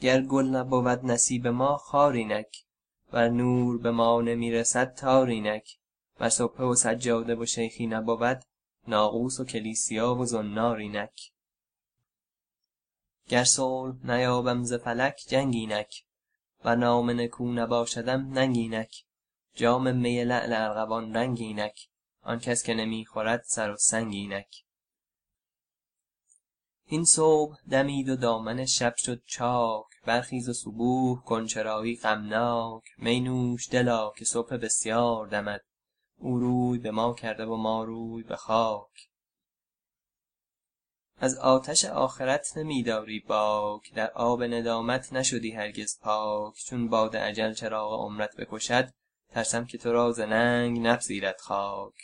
گر گل نبود نصیب ما خار اینک ور نور به ما نمی رسد تار اینک. ور سبحه و سجاده و شیخی نبود ناقوس و کلیسیا و زنار اینک. گر صلح نیابم ز فلک جنگ اینک. ور نام نکو نباشدم ننگ اینک. جام می لعل ارغوان رنگ اینک. آن کس که نمی خورد سر و سنگ اینک. هین صبح دمید و دامن شب شد چاک برخیز و صبوح کن چرایی غمناک می نوش دلا که صبح بسیار دمد. او روی به ما کرده و ما روی به خاک. از آتش آخرت نمی داری باک در آب ندامت نشدی هرگز پاک. چون باد اجل چراغ عمرت بکشد ترسم که تو را ننگ نپذیرد خاک.